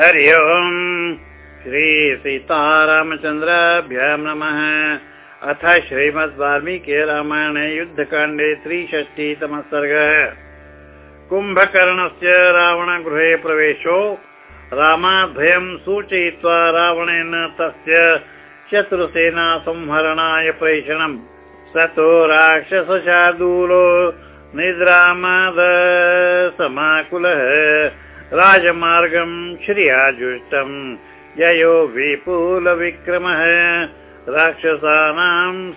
हरि ओम्। श्रीसीतारामचन्द्राभ्यां नमः। अथ श्रीमद् वाल्मीकि रामायणे युद्धकाण्डे त्रिषष्टितमः सर्गः। कुम्भकर्णस्य रावणगृहे प्रवेशो। रामाभयं सूचयित्वा रावणेन तस्य शत्रुसेना संहरणाय प्रेषणम्। स तु राक्षसशार्दूलो निद्रामाद समाकुलः राजमार्गं श्रियाजुष्टम्। ययो विपुलविक्रमः। राक्षसानां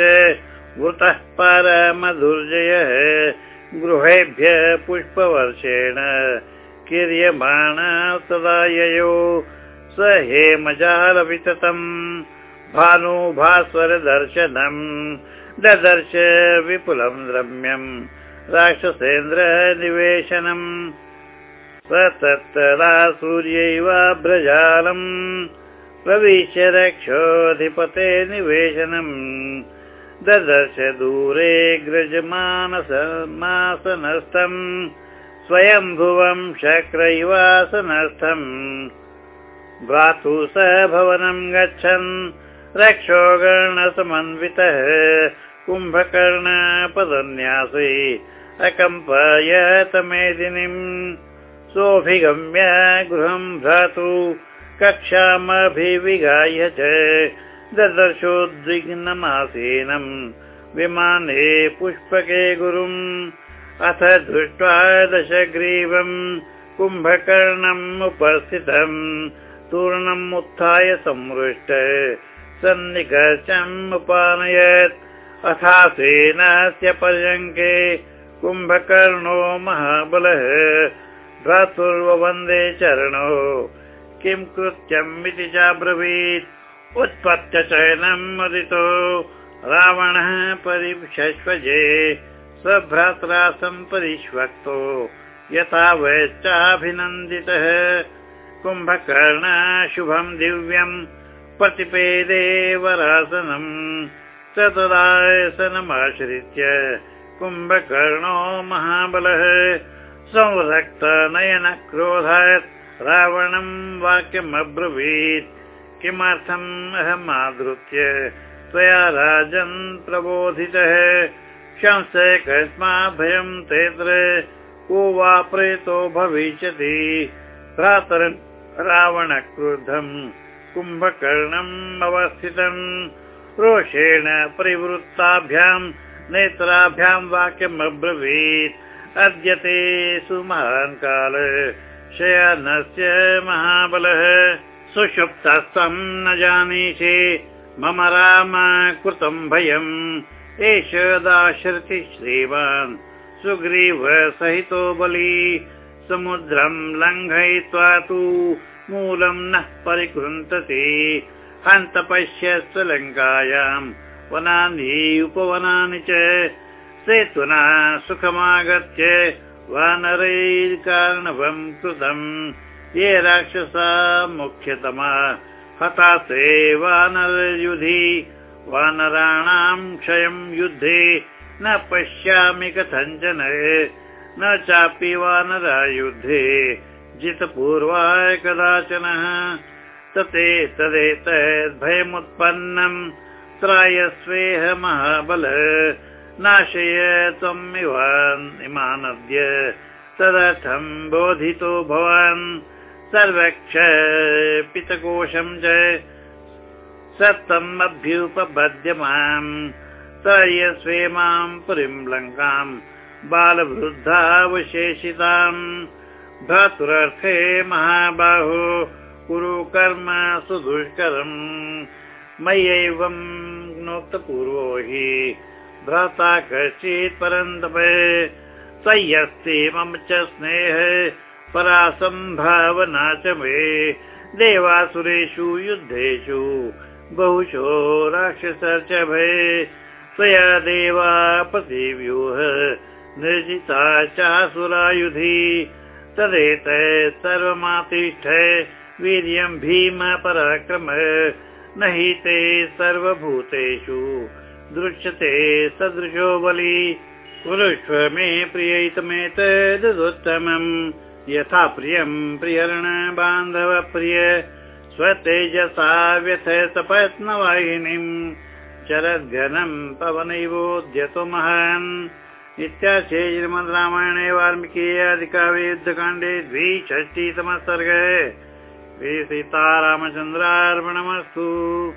च वृतः परमधुर्जयः गृहेभ्य पुष्पवर्षेण किर्यमाण तदा ययो। स हेमजालविततम्। भानुभास्वरदर्शनम् ददर्श विपुलं रम्यम् राक्षसेन्द्र निवेशनम् तत्तदा सूर्यैवाभ्रजालम् प्रविश्य रक्षोऽधिपते निवेशनम्। ददर्श दूरे ग्रजमानसमासनस्थम् स्वयम्भुवम् शक्रैवासनस्थम्। भ्रातु स भवनम् गच्छन्। रक्षो गणसमन्वितः कुम्भकर्णपदन्यासै। अकम्पयत मेदिनीम् सोऽभिगम्य गृहं भ्रातु कक्षामभिविगाय च ददर्शोद्विग्नमासीनम् विमाने पुष्पके गुरुम्। अथ दृष्ट्वा दशग्रीवम् कुम्भकर्णम् उपस्थितम् तूर्णम् उत्थाय संवृष्ट सन्निकर्षम् उपानयत्। अथासेनस्य पर्यङ्के कुम्भकर्णो महाबलः भ्रातुर्वन्दे चरणो। किं कृत्यम् इति चाब्रवीत्? उत्पत्य चयनम् मदितो। रावणः परिशश्वजे स्वभ्रात्रा सम्परिष्वक्तो। यथा वैश्चाभिनन्दितः कुम्भकर्ण शुभम् दिव्यम् प्रतिपेदे वरासनम् स तदासनमाश्रित्य कुम्भकर्णो महाबलः संरक्तनयन क्रोधात् रावणम् वाक्यमब्रवीत्। किमर्थम् अहमादृत्य त्वया राजन् प्रबोधितः? शंसय कस्माभयम् तेत्र को वा प्रेतो भविष्यति। भ्रातर रावण क्रुद्धम् कुम्भकर्णम् अवस्थितम्। रोषेण परिवृत्ताभ्याम् नेत्राभ्याम् वाक्यमब्रवीत् अद्य ते सुमहान् काल शयनस्य महाबलः। सुषुप्तस्थम् न जानीषे। मम राम कृतम् भयम्। एष दाशरथि श्रीमान् सुग्रीव सहितो बली। समुद्रम् लङ्घयित्वा तु मूलम् नः परिकृन्तति हन्त पश्यश्च लङ्कायाम् वनानि उपवनानि च सेतुना सुखमागत्य वानरैर्कारणवम् कृतम्। ये राक्षसा मुख्यतमा। हतासे वानरयुधि। वानराणाम् क्षयम् युद्धे। न पश्यामि कथञ्चन न चापि वानरायुद्धे जितपूर्वाय कदाचन। तते तदेतद्भयमुत्पन्नम् त्रायस्वेह महाबल नाशय त्वम् इवान् इमानद्य तदर्थम् बोधितो भवान् सर्वक्ष पितकोशम् च सप्तम् अभ्युपपद्य माम् त्रयस्वे माम् पुरीम् लङ्काम् बालवृद्धावशेषिताम् भ्रातुरर्थे महाबाहो कुरु कर्म सुदुष्करम् मय्यैवम् नोक्तपूर्वो हि भ्राता कश्चित् परन्तप सय्यस्ति मम च स्नेह परासम्भावना च मे। देवासुरेषु युद्धेषु बहुशो राक्षस च भये त्वया देवापतिव्यूह निर्जिता चासुरायुधि। तदेत सर्वमातिष्ठ वीर्यम् भीम पराक्रम न हि ते सर्वभूतेषु दृश्यते सदृशो बलि। कुरुष्व मे प्रियैतमेतदुत्तमम्। यथा प्रियं प्रियर्ण बान्धव प्रिय। स्वतेजसा व्यथ सपत्नवाहिनीम्। चरद्घनं पवनैवोद्यतो महान्। इत्याख्ये श्रीमद् रामायणे वाल्मीकि अधिकारे युद्धकाण्डे द्विषष्टितमः सर्गे श्री सीतारामचन्द्रार्पणमस्तु